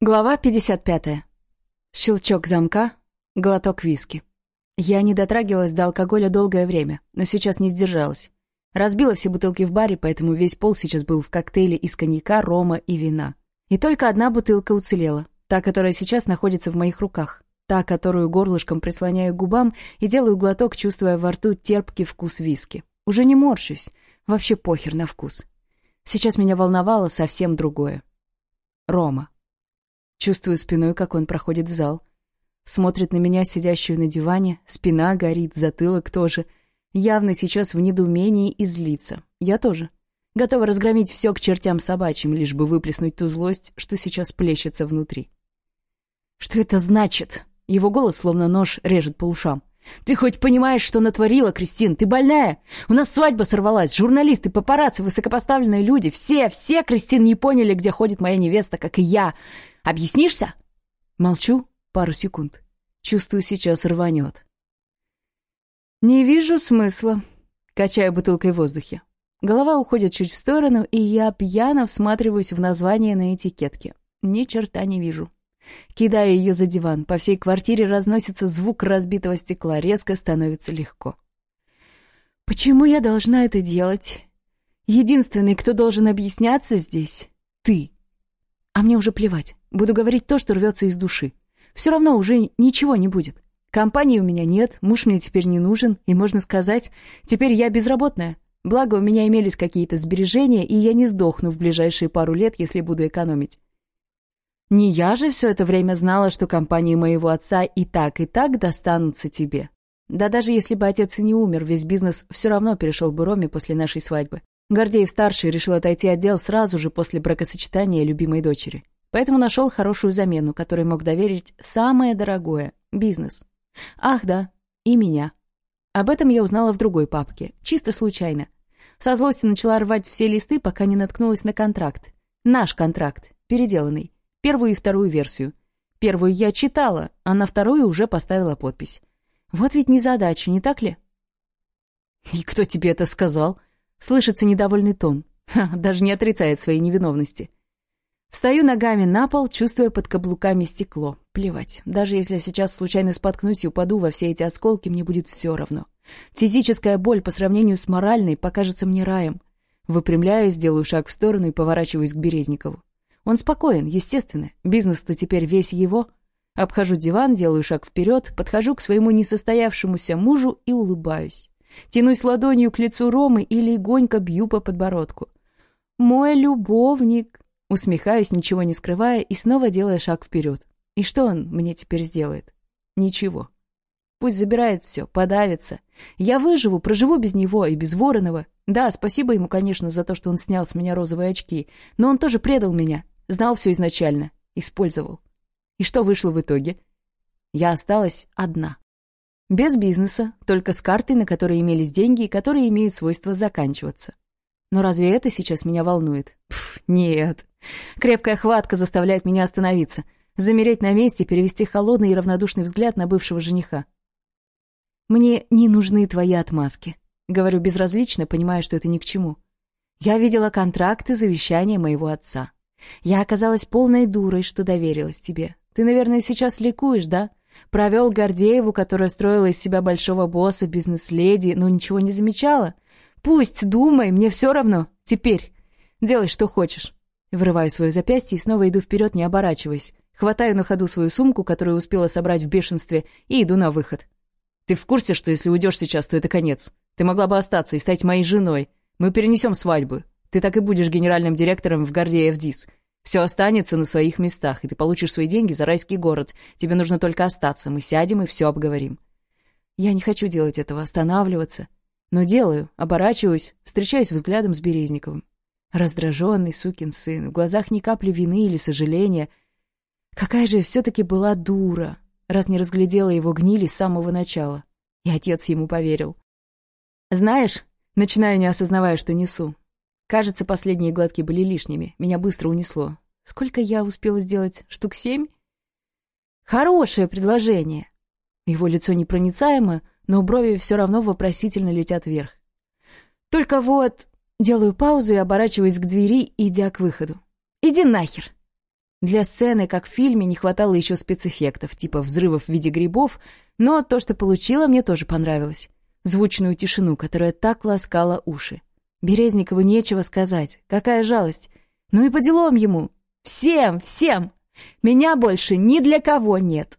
Глава 55. Щелчок замка, глоток виски. Я не дотрагивалась до алкоголя долгое время, но сейчас не сдержалась. Разбила все бутылки в баре, поэтому весь пол сейчас был в коктейле из коньяка, рома и вина. И только одна бутылка уцелела, та, которая сейчас находится в моих руках, та, которую горлышком прислоняю к губам и делаю глоток, чувствуя во рту терпкий вкус виски. Уже не морщусь, вообще похер на вкус. Сейчас меня волновало совсем другое. Рома. Чувствую спиной, как он проходит в зал. Смотрит на меня, сидящую на диване, спина горит, затылок тоже. Явно сейчас в недоумении и злится. Я тоже. Готова разгромить все к чертям собачьим, лишь бы выплеснуть ту злость, что сейчас плещется внутри. «Что это значит?» Его голос, словно нож, режет по ушам. Ты хоть понимаешь, что натворила, Кристин? Ты больная? У нас свадьба сорвалась. Журналисты, папарацци, высокопоставленные люди. Все, все, Кристин, не поняли, где ходит моя невеста, как и я. Объяснишься? Молчу пару секунд. Чувствую, сейчас рванет. Не вижу смысла. Качаю бутылкой в воздухе. Голова уходит чуть в сторону, и я пьяно всматриваюсь в название на этикетке. Ни черта не вижу кидая ее за диван. По всей квартире разносится звук разбитого стекла, резко становится легко. «Почему я должна это делать? Единственный, кто должен объясняться здесь — ты. А мне уже плевать. Буду говорить то, что рвется из души. Все равно уже ничего не будет. Компании у меня нет, муж мне теперь не нужен, и, можно сказать, теперь я безработная. Благо, у меня имелись какие-то сбережения, и я не сдохну в ближайшие пару лет, если буду экономить. Не я же все это время знала, что компании моего отца и так, и так достанутся тебе. Да даже если бы отец и не умер, весь бизнес все равно перешел бы Роме после нашей свадьбы. Гордеев-старший решил отойти от дел сразу же после бракосочетания любимой дочери. Поэтому нашел хорошую замену, которой мог доверить самое дорогое – бизнес. Ах да, и меня. Об этом я узнала в другой папке, чисто случайно. Со злости начала рвать все листы, пока не наткнулась на контракт. Наш контракт, переделанный. Первую и вторую версию. Первую я читала, а на вторую уже поставила подпись. Вот ведь не задача, не так ли? «И кто тебе это сказал?» Слышится недовольный тон. Ха, даже не отрицает своей невиновности. Встаю ногами на пол, чувствуя под каблуками стекло. Плевать. Даже если я сейчас случайно споткнусь и упаду во все эти осколки, мне будет все равно. Физическая боль по сравнению с моральной покажется мне раем. Выпрямляюсь, делаю шаг в сторону и поворачиваюсь к Березникову. Он спокоен, естественно. Бизнес-то теперь весь его. Обхожу диван, делаю шаг вперед, подхожу к своему несостоявшемуся мужу и улыбаюсь. Тянусь ладонью к лицу Ромы и легонько бью по подбородку. «Мой любовник!» Усмехаюсь, ничего не скрывая, и снова делая шаг вперед. И что он мне теперь сделает? Ничего. Пусть забирает все, подавится. Я выживу, проживу без него и без Воронова. Да, спасибо ему, конечно, за то, что он снял с меня розовые очки, но он тоже предал меня, Знал все изначально, использовал. И что вышло в итоге? Я осталась одна. Без бизнеса, только с картой, на которой имелись деньги и которые имеют свойство заканчиваться. Но разве это сейчас меня волнует? Пф, нет. Крепкая хватка заставляет меня остановиться, замереть на месте, перевести холодный и равнодушный взгляд на бывшего жениха. «Мне не нужны твои отмазки», — говорю безразлично, понимая, что это ни к чему. «Я видела контракты, завещания моего отца. Я оказалась полной дурой, что доверилась тебе. Ты, наверное, сейчас ликуешь, да? Провел Гордееву, которая строила из себя большого босса, бизнес-леди, но ничего не замечала. Пусть, думай, мне все равно. Теперь. Делай, что хочешь. Врываю свое запястье и снова иду вперед, не оборачиваясь. Хватаю на ходу свою сумку, которую успела собрать в бешенстве, и иду на выход. Ты в курсе, что если уйдешь сейчас, то это конец? Ты так и будешь генеральным директором в Гордеев ДИС. Все останется на своих местах, и ты получишь свои деньги за райский город. Тебе нужно только остаться. Мы сядем и все обговорим. Я не хочу делать этого, останавливаться. Но делаю, оборачиваюсь, встречаюсь взглядом с Березниковым. Раздраженный сукин сын, в глазах ни капли вины или сожаления. Какая же я все-таки была дура, раз не разглядела его гнили с самого начала. И отец ему поверил. «Знаешь, начинаю, не осознавая, что несу. Кажется, последние гладки были лишними, меня быстро унесло. Сколько я успела сделать? Штук семь? Хорошее предложение. Его лицо непроницаемо, но брови все равно вопросительно летят вверх. Только вот... Делаю паузу и оборачиваюсь к двери, идя к выходу. «Иди нахер!» Для сцены, как в фильме, не хватало еще спецэффектов, типа взрывов в виде грибов, но то, что получила, мне тоже понравилось. Звучную тишину, которая так ласкала уши. Березникова нечего сказать. Какая жалость. Ну и по делам ему. Всем, всем! Меня больше ни для кого нет.